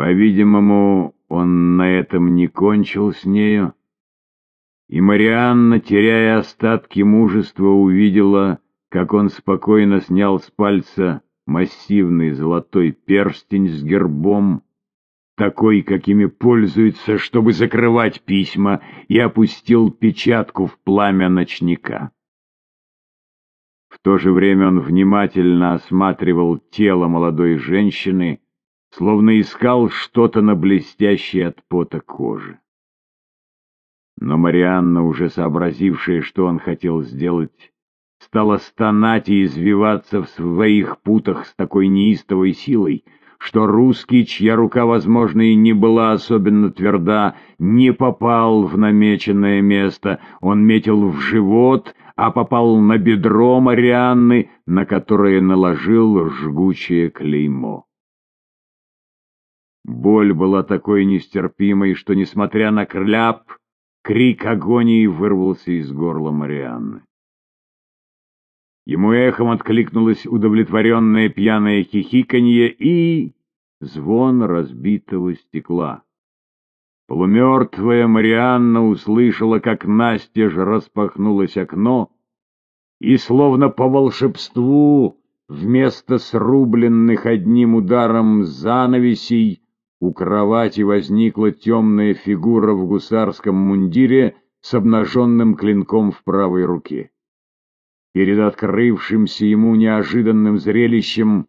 По-видимому, он на этом не кончил с нею, и Марианна, теряя остатки мужества, увидела, как он спокойно снял с пальца массивный золотой перстень с гербом, такой, какими пользуются, чтобы закрывать письма, и опустил печатку в пламя ночника. В то же время он внимательно осматривал тело молодой женщины, словно искал что-то на блестящей от пота коже. Но Марианна, уже сообразившая, что он хотел сделать, стала стонать и извиваться в своих путах с такой неистовой силой, что русский, чья рука, возможно, и не была особенно тверда, не попал в намеченное место. Он метил в живот, а попал на бедро Марианны, на которое наложил жгучее клеймо. Боль была такой нестерпимой, что, несмотря на кляп, крик агонии вырвался из горла Марианны. Ему эхом откликнулось удовлетворенное пьяное хихиканье и звон разбитого стекла. Полумертвая Марианна услышала, как настежь распахнулось окно, и, словно по волшебству, вместо срубленных одним ударом занавесей, у кровати возникла темная фигура в гусарском мундире с обнаженным клинком в правой руке. Перед открывшимся ему неожиданным зрелищем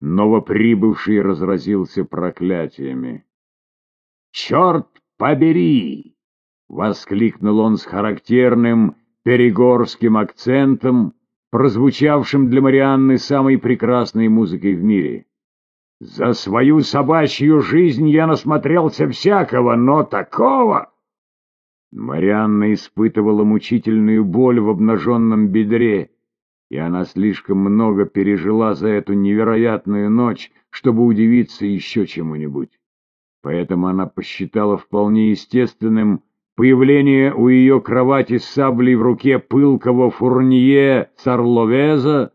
новоприбывший разразился проклятиями. «Черт побери!» — воскликнул он с характерным перегорским акцентом, прозвучавшим для Марианны самой прекрасной музыкой в мире. «За свою собачью жизнь я насмотрелся всякого, но такого...» Марианна испытывала мучительную боль в обнаженном бедре, и она слишком много пережила за эту невероятную ночь, чтобы удивиться еще чему-нибудь. Поэтому она посчитала вполне естественным появление у ее кровати с саблей в руке пылкого фурнье Сарловеза,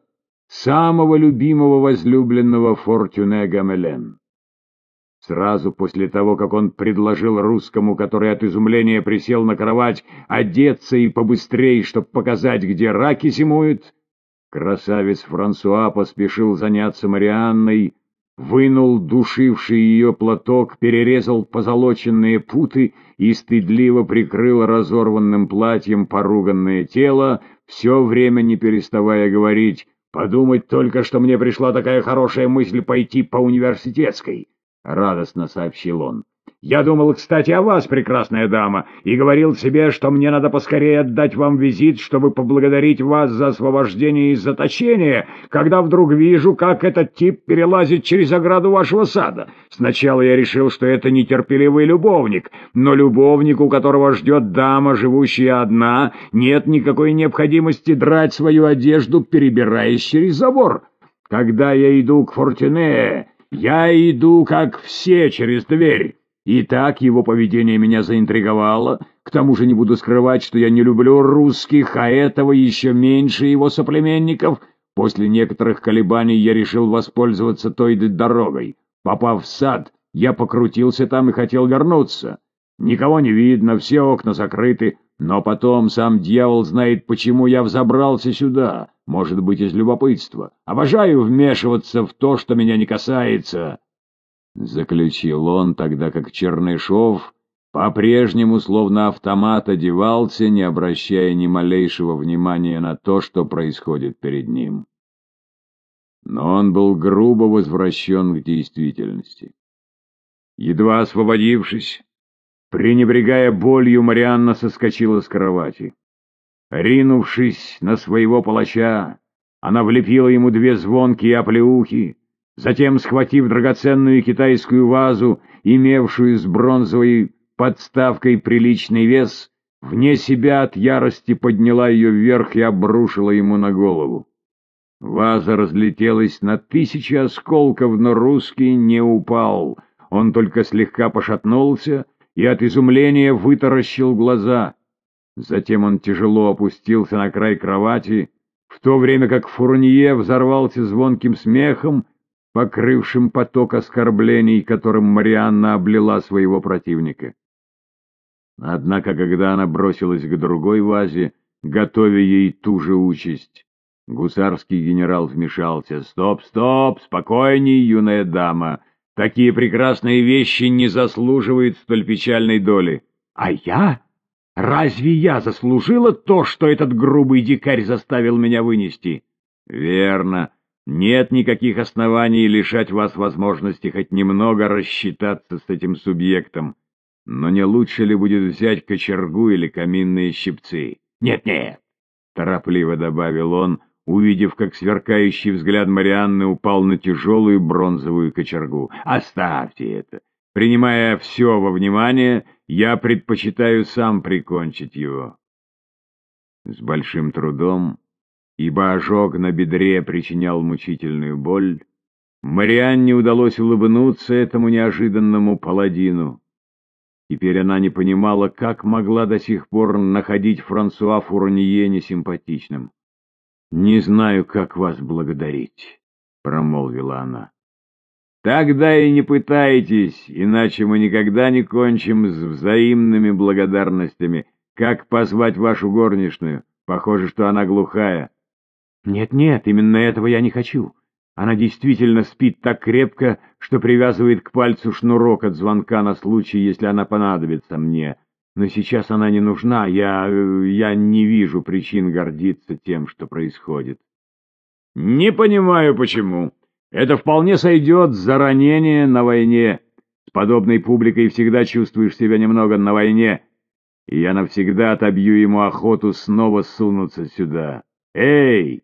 самого любимого возлюбленного Фортюне Гамелен. Сразу после того, как он предложил русскому, который от изумления присел на кровать, одеться и побыстрее, чтобы показать, где раки зимуют, красавец Франсуа поспешил заняться Марианной, вынул душивший ее платок, перерезал позолоченные путы и стыдливо прикрыл разорванным платьем поруганное тело, все время не переставая говорить «Подумать только, что мне пришла такая хорошая мысль пойти по университетской». — радостно сообщил он. «Я думал, кстати, о вас, прекрасная дама, и говорил себе, что мне надо поскорее отдать вам визит, чтобы поблагодарить вас за освобождение из заточения, когда вдруг вижу, как этот тип перелазит через ограду вашего сада. Сначала я решил, что это нетерпеливый любовник, но любовник, у которого ждет дама, живущая одна, нет никакой необходимости драть свою одежду, перебираясь через забор. Когда я иду к Фортине, я иду, как все, через дверь. И так его поведение меня заинтриговало. К тому же не буду скрывать, что я не люблю русских, а этого еще меньше его соплеменников. После некоторых колебаний я решил воспользоваться той дорогой. Попав в сад, я покрутился там и хотел вернуться. Никого не видно, все окна закрыты, но потом сам дьявол знает, почему я взобрался сюда, может быть, из любопытства. Обожаю вмешиваться в то, что меня не касается. Заключил он, тогда как Чернышов по-прежнему словно автомат одевался, не обращая ни малейшего внимания на то, что происходит перед ним. Но он был грубо возвращен к действительности. Едва освободившись, Пренебрегая болью, Марианна соскочила с кровати. Ринувшись на своего палача, она влепила ему две звонкие оплеухи, затем, схватив драгоценную китайскую вазу, имевшую с бронзовой подставкой приличный вес, вне себя от ярости подняла ее вверх и обрушила ему на голову. Ваза разлетелась на тысячи осколков, но русский не упал. Он только слегка пошатнулся и от изумления вытаращил глаза. Затем он тяжело опустился на край кровати, в то время как Фурнье взорвался звонким смехом, покрывшим поток оскорблений, которым Марианна облила своего противника. Однако, когда она бросилась к другой вазе, готовя ей ту же участь, гусарский генерал вмешался. «Стоп, стоп, спокойней, юная дама! Такие прекрасные вещи не заслуживают столь печальной доли!» «А я? Разве я заслужила то, что этот грубый дикарь заставил меня вынести?» «Верно!» Нет никаких оснований лишать вас возможности хоть немного рассчитаться с этим субъектом. Но не лучше ли будет взять кочергу или каминные щипцы? Нет-нет, торопливо добавил он, увидев, как сверкающий взгляд Марианны упал на тяжелую бронзовую кочергу. Оставьте это. Принимая все во внимание, я предпочитаю сам прикончить его. С большим трудом ибо ожог на бедре причинял мучительную боль, Марианне удалось улыбнуться этому неожиданному паладину. Теперь она не понимала, как могла до сих пор находить Франсуа Фурнье несимпатичным. «Не знаю, как вас благодарить», — промолвила она. «Тогда и не пытайтесь, иначе мы никогда не кончим с взаимными благодарностями. Как позвать вашу горничную? Похоже, что она глухая». Нет-нет, именно этого я не хочу. Она действительно спит так крепко, что привязывает к пальцу шнурок от звонка на случай, если она понадобится мне. Но сейчас она не нужна, я... я не вижу причин гордиться тем, что происходит. Не понимаю, почему. Это вполне сойдет за ранение на войне. С подобной публикой всегда чувствуешь себя немного на войне, и я навсегда отобью ему охоту снова сунуться сюда. Эй!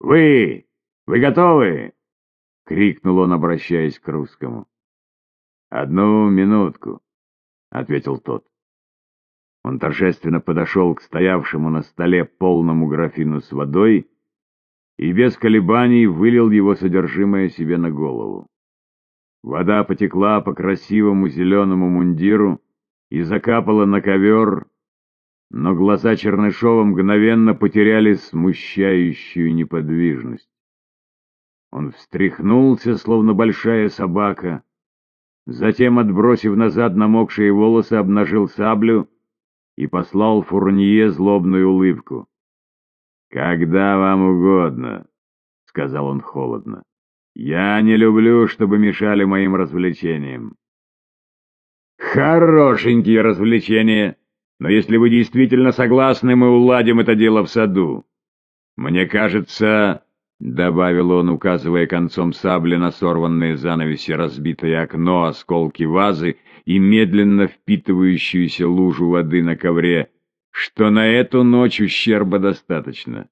«Вы! Вы готовы?» — крикнул он, обращаясь к русскому. «Одну минутку», — ответил тот. Он торжественно подошел к стоявшему на столе полному графину с водой и без колебаний вылил его содержимое себе на голову. Вода потекла по красивому зеленому мундиру и закапала на ковер, но глаза Чернышова мгновенно потеряли смущающую неподвижность. Он встряхнулся, словно большая собака, затем, отбросив назад намокшие волосы, обнажил саблю и послал Фурнье злобную улыбку. «Когда вам угодно», — сказал он холодно. «Я не люблю, чтобы мешали моим развлечениям». «Хорошенькие развлечения!» Но если вы действительно согласны, мы уладим это дело в саду. Мне кажется, — добавил он, указывая концом сабли на сорванные занавеси разбитое окно, осколки вазы и медленно впитывающуюся лужу воды на ковре, — что на эту ночь ущерба достаточно.